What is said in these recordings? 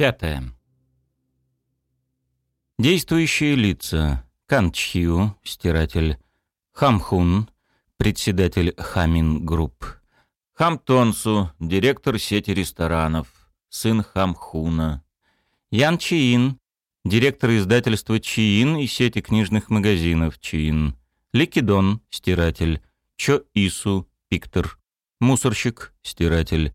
Пятое. Действующие лица. Канчхиу, стиратель. Хамхун, председатель Хамин Групп. Хамтонсу, директор сети ресторанов, сын Хамхуна. Ян Чиин, директор издательства Чиин и сети книжных магазинов Чиин. Ликидон, стиратель. Чо Ису, пиктор. Мусорщик, стиратель.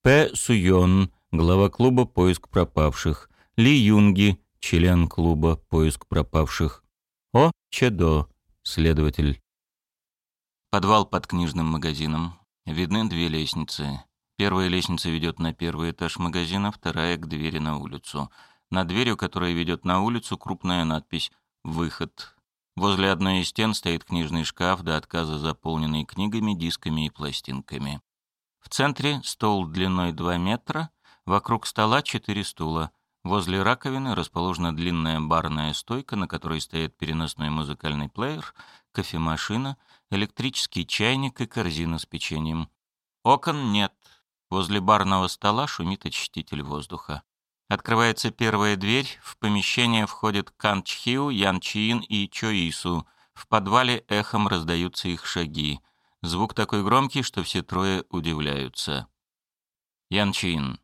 П. Суйон, глава клуба «Поиск пропавших». Ли Юнги, член клуба «Поиск пропавших». О. Чедо, следователь. Подвал под книжным магазином. Видны две лестницы. Первая лестница ведет на первый этаж магазина, вторая — к двери на улицу. На дверью, которая ведет на улицу, крупная надпись «Выход». Возле одной из стен стоит книжный шкаф до отказа заполненный книгами, дисками и пластинками. В центре стол длиной 2 метра, вокруг стола 4 стула. Возле раковины расположена длинная барная стойка, на которой стоит переносной музыкальный плеер, кофемашина, электрический чайник и корзина с печеньем. Окон нет. Возле барного стола шумит очиститель воздуха. Открывается первая дверь, в помещение входят Кан Чхиу, Ян Чиин и Чо Ису. В подвале эхом раздаются их шаги. Звук такой громкий, что все трое удивляются. Ян Чин.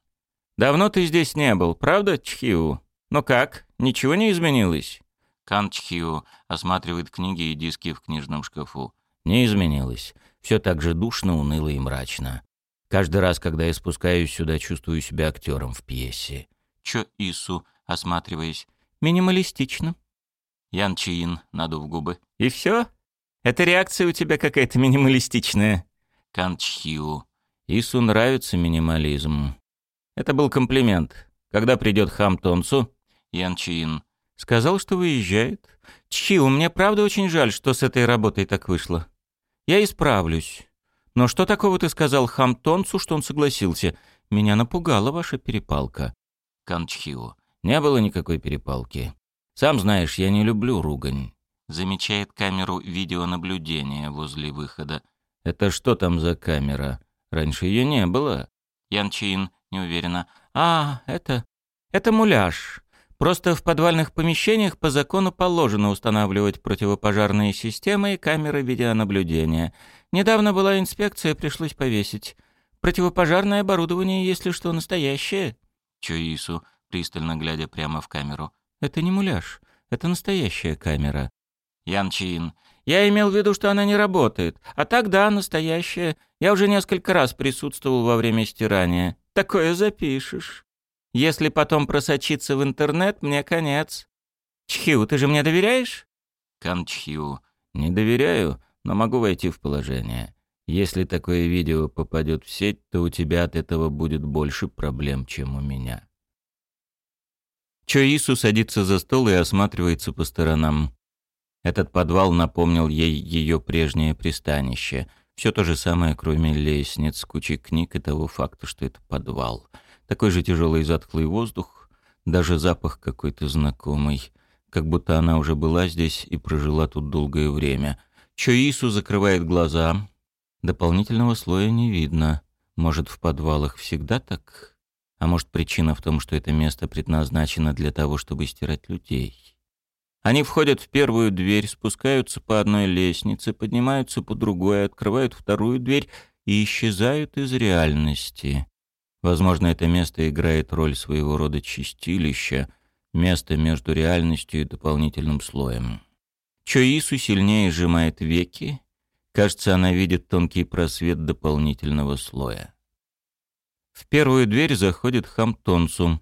«Давно ты здесь не был, правда, Чхиу? Ну как, ничего не изменилось?» Кан Чхиу осматривает книги и диски в книжном шкафу. «Не изменилось. Все так же душно, уныло и мрачно. Каждый раз, когда я спускаюсь сюда, чувствую себя актером в пьесе. Чо Ису, осматриваясь. «Минималистично». Ян Чиин, надув губы. «И все? Эта реакция у тебя какая-то минималистичная». Кан Чхиу. Ису нравится минимализм. Это был комплимент. Когда придет Хам Тонцу? Ян Чиин. Сказал, что выезжает. Чхиу, мне правда очень жаль, что с этой работой так вышло. Я исправлюсь. Но что такого ты сказал Хам Тонцу, что он согласился? Меня напугала ваша перепалка. Канчхио. Не было никакой перепалки. Сам знаешь, я не люблю ругань. Замечает камеру видеонаблюдения возле выхода. Это что там за камера? Раньше ее не было. Ян Чин неуверенно. А, это... Это муляж. Просто в подвальных помещениях по закону положено устанавливать противопожарные системы и камеры видеонаблюдения. Недавно была инспекция, пришлось повесить. Противопожарное оборудование, если что, настоящее. Чоису, пристально глядя прямо в камеру. «Это не муляж. Это настоящая камера». Ян Чин. «Я имел в виду, что она не работает. А так да, настоящая. Я уже несколько раз присутствовал во время стирания. Такое запишешь. Если потом просочиться в интернет, мне конец. Чхиу, ты же мне доверяешь?» Кан Чхиу. «Не доверяю, но могу войти в положение. Если такое видео попадет в сеть, то у тебя от этого будет больше проблем, чем у меня. Чоису садится за стол и осматривается по сторонам. Этот подвал напомнил ей ее прежнее пристанище. Все то же самое, кроме лестниц, кучи книг и того факта, что это подвал. Такой же тяжелый затхлый воздух, даже запах какой-то знакомый, как будто она уже была здесь и прожила тут долгое время. Чоису закрывает глаза, Дополнительного слоя не видно. Может, в подвалах всегда так? А может, причина в том, что это место предназначено для того, чтобы стирать людей? Они входят в первую дверь, спускаются по одной лестнице, поднимаются по другой, открывают вторую дверь и исчезают из реальности. Возможно, это место играет роль своего рода чистилища, место между реальностью и дополнительным слоем. Чоису сильнее сжимает веки, Кажется, она видит тонкий просвет дополнительного слоя. В первую дверь заходит Хамтонсу.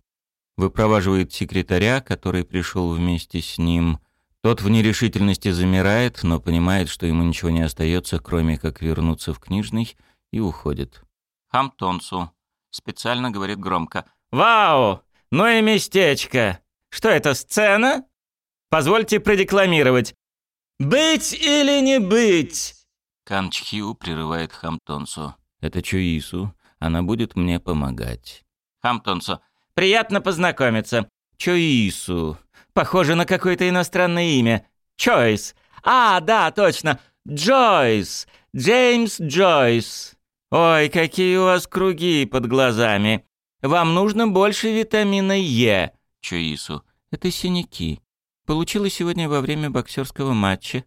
Выпроваживает секретаря, который пришел вместе с ним. Тот в нерешительности замирает, но понимает, что ему ничего не остается, кроме как вернуться в книжный, и уходит. Хамтонсу специально говорит громко. «Вау! Ну и местечко! Что это, сцена? Позвольте продекламировать. «Быть или не быть? Кан Чхиу прерывает Хамтонсу. «Это Чуису. Она будет мне помогать». Хамтонсу. «Приятно познакомиться. Чуису. Похоже на какое-то иностранное имя. Чойс. А, да, точно. Джойс. Джеймс Джойс. Ой, какие у вас круги под глазами. Вам нужно больше витамина Е. Чоису. Это синяки. Получила сегодня во время боксерского матча.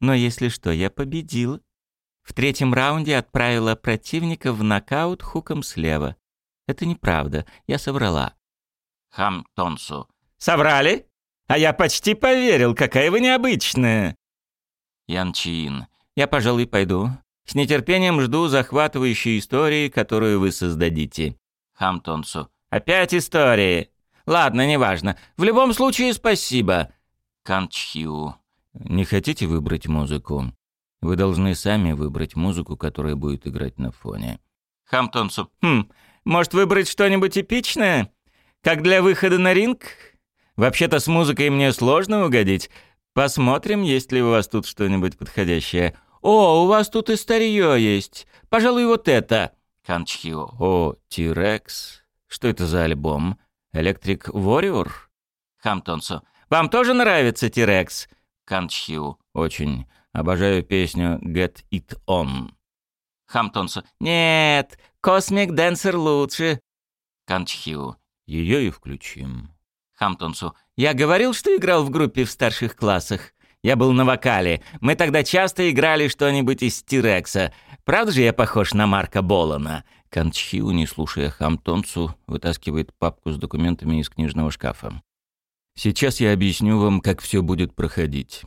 Но если что, я победила. В третьем раунде отправила противника в нокаут хуком слева. Это неправда, я соврала. Хам Тонсу. Соврали? А я почти поверил, какая вы необычная. Ян Чин. Я, пожалуй, пойду. С нетерпением жду захватывающей истории, которую вы создадите. Хам Тонсу. Опять истории. Ладно, неважно. В любом случае, спасибо. Кан Чхиу. Не хотите выбрать музыку? Вы должны сами выбрать музыку, которая будет играть на фоне. Хам Тонсу. Хм, может выбрать что-нибудь эпичное? Как для выхода на ринг? Вообще-то с музыкой мне сложно угодить. Посмотрим, есть ли у вас тут что-нибудь подходящее. О, у вас тут и старье есть. Пожалуй, вот это. Канчхио. О, Тирекс. Что это за альбом? Электрик Warrior? Хамтонсу. Вам тоже нравится Тирекс? Канчхио. Очень. Обожаю песню Get It On. Хамтонсу. Нет, Cosmic Dancer лучше. Канчхио. Ее и включим. Хамтонсу. «Я говорил, что играл в группе в старших классах. Я был на вокале. Мы тогда часто играли что-нибудь из Тирекса. Правда же я похож на Марка Болана?» Канчхиу, не слушая Хамтонцу, вытаскивает папку с документами из книжного шкафа. «Сейчас я объясню вам, как все будет проходить.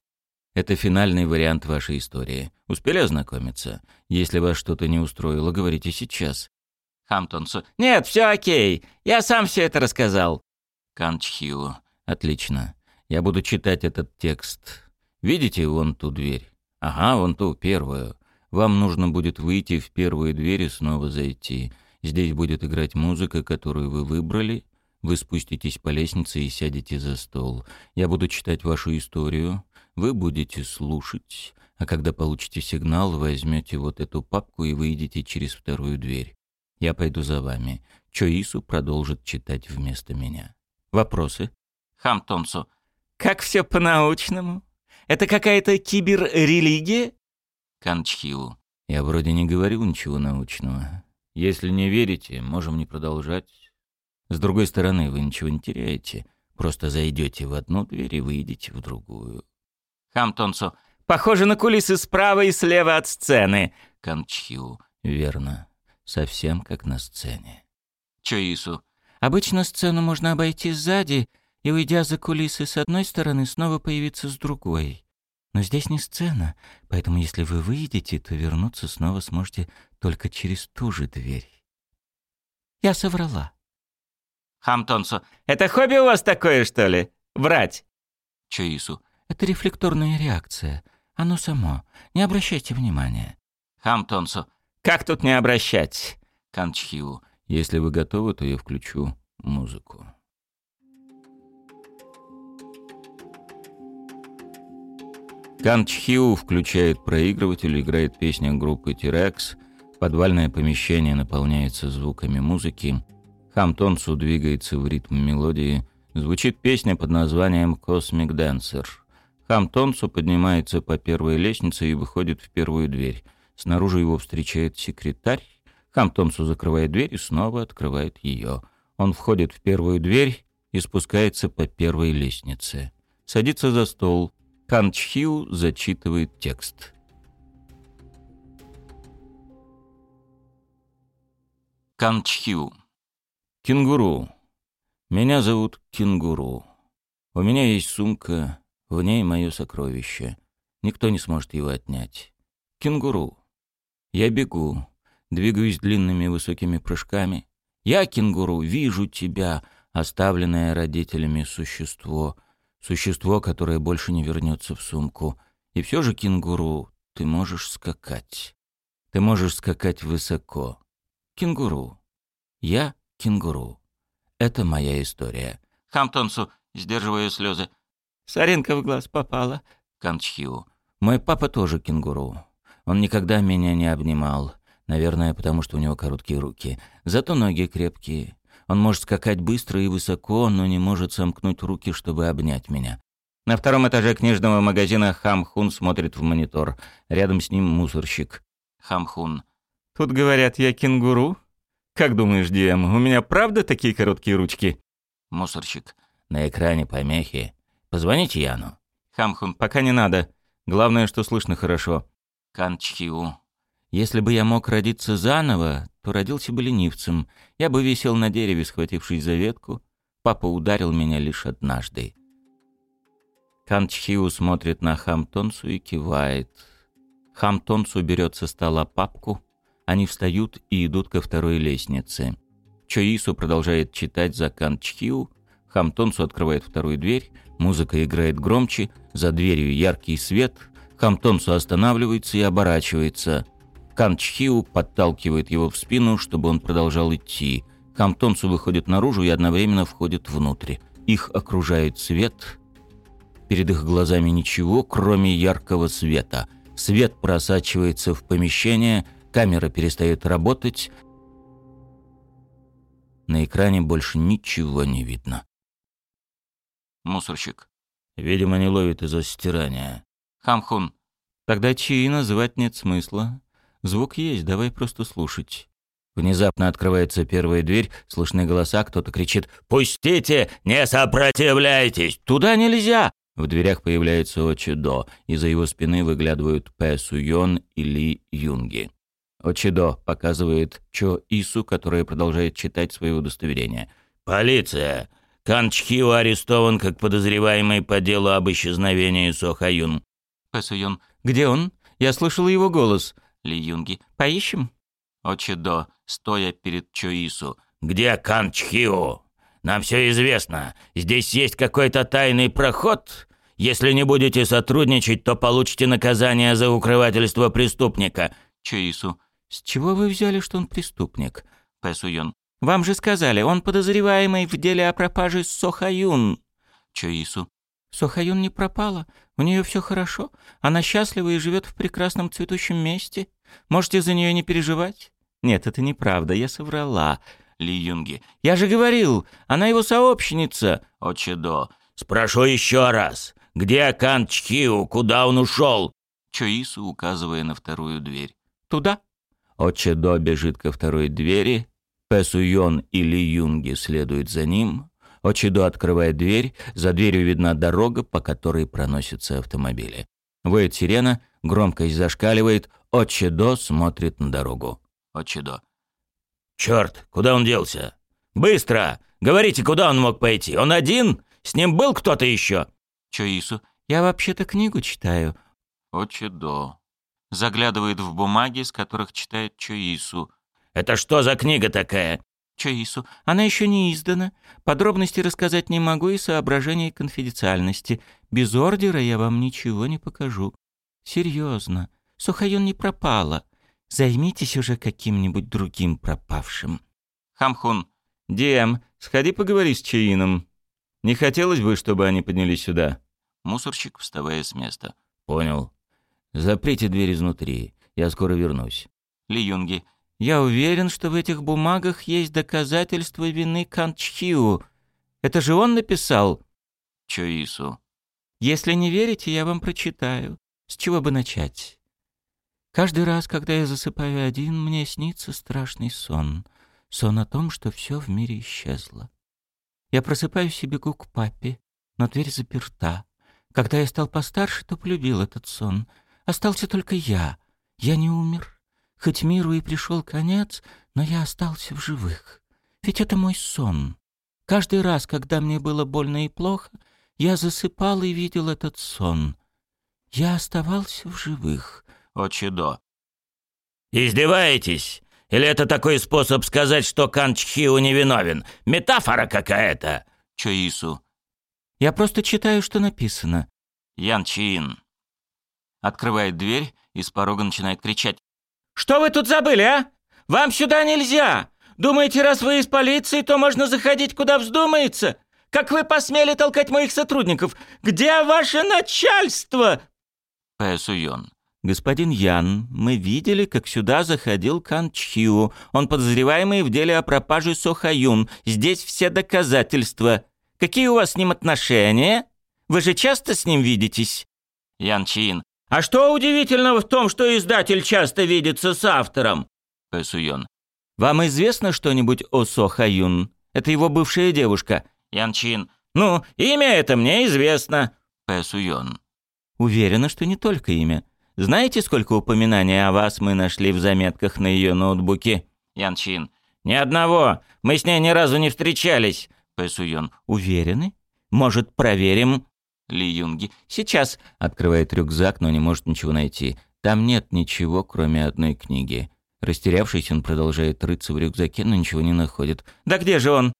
Это финальный вариант вашей истории. Успели ознакомиться? Если вас что-то не устроило, говорите сейчас». Хамтонцу. «Нет, все окей. Я сам все это рассказал». Канчхио. Отлично. Я буду читать этот текст. Видите вон ту дверь? Ага, вон ту, первую. Вам нужно будет выйти в первую дверь и снова зайти. Здесь будет играть музыка, которую вы выбрали. Вы спуститесь по лестнице и сядете за стол. Я буду читать вашу историю. Вы будете слушать. А когда получите сигнал, возьмете вот эту папку и выйдете через вторую дверь. Я пойду за вами. Чоису продолжит читать вместо меня. Вопросы? Хамтонсу. Как все по-научному? Это какая-то киберрелигия? Канчхиу. Я вроде не говорил ничего научного. Если не верите, можем не продолжать. С другой стороны, вы ничего не теряете. Просто зайдете в одну дверь и выйдете в другую. Хамтонсу. Похоже на кулисы справа и слева от сцены. Канчхиу. Верно. Совсем как на сцене. Чоису. Обычно сцену можно обойти сзади и, уйдя за кулисы с одной стороны, снова появиться с другой. Но здесь не сцена, поэтому если вы выйдете, то вернуться снова сможете только через ту же дверь. Я соврала. Хамтонсу, это хобби у вас такое, что ли? Врать. Чоису, это рефлекторная реакция. Оно само. Не обращайте внимания. Хамтонсу, как тут не обращать? Канчхиу, если вы готовы, то я включу музыку. Кан Чхиу включает проигрыватель, играет песня группы T-Rex, подвальное помещение наполняется звуками музыки, Хам Тонсу двигается в ритм мелодии, звучит песня под названием «Cosmic Dancer». Хам Тонсу поднимается по первой лестнице и выходит в первую дверь. Снаружи его встречает секретарь, Хам Томсу закрывает дверь и снова открывает ее. Он входит в первую дверь и спускается по первой лестнице. Садится за стол. Кан Чхиу зачитывает текст. Кан Чхиу. Кенгуру. Меня зовут Кенгуру. У меня есть сумка, в ней мое сокровище. Никто не сможет его отнять. Кенгуру. Я бегу двигаюсь длинными высокими прыжками. Я, кенгуру, вижу тебя, оставленное родителями существо, существо, которое больше не вернется в сумку. И все же, кенгуру, ты можешь скакать. Ты можешь скакать высоко. Кенгуру. Я кенгуру. Это моя история. Хамтонсу, сдерживая слезы. Саринка в глаз попала. Канчхиу. Мой папа тоже кенгуру. Он никогда меня не обнимал. Наверное, потому что у него короткие руки. Зато ноги крепкие. Он может скакать быстро и высоко, но не может сомкнуть руки, чтобы обнять меня. На втором этаже книжного магазина Хамхун смотрит в монитор. Рядом с ним мусорщик. Хамхун. «Тут говорят, я кенгуру. Как думаешь, Диэм, у меня правда такие короткие ручки? Мусорщик. На экране помехи. Позвоните Яну. Хамхун, пока не надо. Главное, что слышно хорошо. Канчхиу. Если бы я мог родиться заново, то родился бы ленивцем. Я бы висел на дереве, схватившись за ветку. Папа ударил меня лишь однажды. Канчхиу смотрит на Хамтонсу и кивает. Хамтонсу берет со стола папку. Они встают и идут ко второй лестнице. Чоису продолжает читать за Канчхиу. Хамтонсу открывает вторую дверь. Музыка играет громче. За дверью яркий свет. Хамтонсу останавливается и оборачивается. Канчхиу подталкивает его в спину, чтобы он продолжал идти. Хамтонсу выходит наружу и одновременно входит внутрь. Их окружает свет — Перед их глазами ничего, кроме яркого света. Свет просачивается в помещение, камера перестает работать. На экране больше ничего не видно. Мусорщик. Видимо, не ловит из-за стирания. Хамхун. Тогда чьи называть нет смысла. Звук есть, давай просто слушать. Внезапно открывается первая дверь, слышны голоса, кто-то кричит «Пустите! Не сопротивляйтесь! Туда нельзя!» В дверях появляется Очидо, и за его спины выглядывают Пэ Суйон и Ли Юнги. Очидо показывает Чо Ису, которая продолжает читать свое удостоверение. «Полиция! Кан Чхио арестован как подозреваемый по делу об исчезновении Со Хаюн». Пэ. «Где он? Я слышал его голос». Ли Юнги. «Поищем?» Очидо, стоя перед Чо Ису. «Где Кан Чхио?» Нам все известно. Здесь есть какой-то тайный проход. Если не будете сотрудничать, то получите наказание за укрывательство преступника». Чоису. «С чего вы взяли, что он преступник?» Пэсуйон. «Вам же сказали, он подозреваемый в деле о пропаже Сохаюн». Чоису. «Сохаюн не пропала. У нее все хорошо. Она счастлива и живет в прекрасном цветущем месте. Можете за нее не переживать?» «Нет, это неправда. Я соврала. Ли Юнги. «Я же говорил, она его сообщница!» Очедо. «Спрошу еще раз. Где Кан Чхиу? Куда он ушел?» Чоису, указывая на вторую дверь. «Туда». Очедо бежит ко второй двери. Пэсуйон и Ли Юнги следуют за ним. Очедо открывает дверь. За дверью видна дорога, по которой проносятся автомобили. Воет сирена, громкость зашкаливает. Очедо смотрит на дорогу. Очедо. «Черт, куда он делся? Быстро! Говорите, куда он мог пойти? Он один? С ним был кто-то еще?» Чоису. «Я вообще-то книгу читаю». Очидо. Заглядывает в бумаги, с которых читает Чоису. «Это что за книга такая?» Чоису. «Она еще не издана. Подробности рассказать не могу и соображений конфиденциальности. Без ордера я вам ничего не покажу. Серьезно. Сухаюн не пропала. Займитесь уже каким-нибудь другим пропавшим. Хамхун. Диэм, сходи поговори с Чаином. Не хотелось бы, чтобы они поднялись сюда. Мусорщик, вставая с места. Понял. Заприте дверь изнутри. Я скоро вернусь. Ли Юнги. Я уверен, что в этих бумагах есть доказательства вины Канчхиу. Это же он написал? Чоису. Если не верите, я вам прочитаю. С чего бы начать? Каждый раз, когда я засыпаю один, мне снится страшный сон. Сон о том, что все в мире исчезло. Я просыпаюсь и бегу к папе, но дверь заперта. Когда я стал постарше, то полюбил этот сон. Остался только я. Я не умер. Хоть миру и пришел конец, но я остался в живых. Ведь это мой сон. Каждый раз, когда мне было больно и плохо, я засыпал и видел этот сон. Я оставался в живых. Очидо. «Издеваетесь? Или это такой способ сказать, что Кан Чхиу невиновен? Метафора какая-то?» Чоису. «Я просто читаю, что написано». Ян Чин. Открывает дверь и с порога начинает кричать. «Что вы тут забыли, а? Вам сюда нельзя! Думаете, раз вы из полиции, то можно заходить, куда вздумается? Как вы посмели толкать моих сотрудников? Где ваше начальство?» Пэ Суйон. «Господин Ян, мы видели, как сюда заходил Кан Чхиу. Он подозреваемый в деле о пропаже Сохаюн. Здесь все доказательства. Какие у вас с ним отношения? Вы же часто с ним видитесь?» Ян Чин. «А что удивительного в том, что издатель часто видится с автором?» Пэсуйон. Вам известно что-нибудь о Со Хаюн? Это его бывшая девушка. Ян Чин. Ну, имя это мне известно. Пэ Суён. Уверена, что не только имя. Знаете, сколько упоминаний о вас мы нашли в заметках на ее ноутбуке? Ян Чин. Ни одного. Мы с ней ни разу не встречались. Пэ Суён. Уверены? Может, проверим? Ли Юнги. Сейчас. Открывает рюкзак, но не может ничего найти. Там нет ничего, кроме одной книги. Растерявшись, он продолжает рыться в рюкзаке, но ничего не находит. «Да где же он?»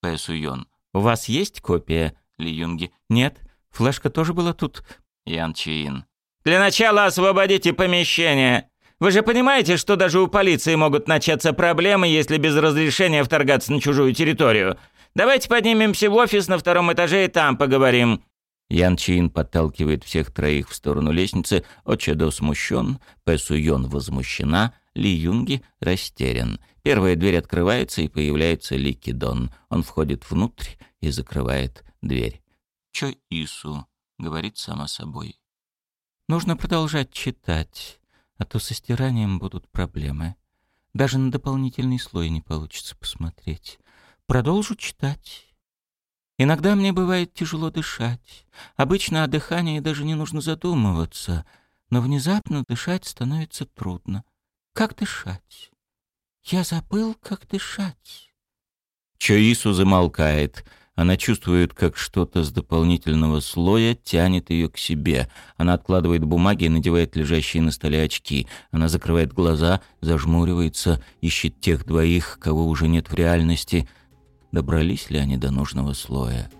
Пэ Суён. «У вас есть копия?» Ли Юнги. «Нет. Флешка тоже была тут?» Ян Чин. «Для начала освободите помещение. Вы же понимаете, что даже у полиции могут начаться проблемы, если без разрешения вторгаться на чужую территорию. Давайте поднимемся в офис на втором этаже и там поговорим». Ян Чин подталкивает всех троих в сторону лестницы, Очедо смущен, Пэ Суйон возмущена, ли Юнги растерян. Первая дверь открывается, и появляется Ли Кидон. Он входит внутрь и закрывает дверь. Чо Ису говорит сама собой. Нужно продолжать читать, а то со стиранием будут проблемы. Даже на дополнительный слой не получится посмотреть. Продолжу читать. Иногда мне бывает тяжело дышать. Обычно о дыхании даже не нужно задумываться, но внезапно дышать становится трудно. Как дышать? Я забыл, как дышать. Чоису замолкает. Она чувствует, как что-то с дополнительного слоя тянет ее к себе. Она откладывает бумаги и надевает лежащие на столе очки. Она закрывает глаза, зажмуривается, ищет тех двоих, кого уже нет в реальности. Добрались ли они до нужного слоя?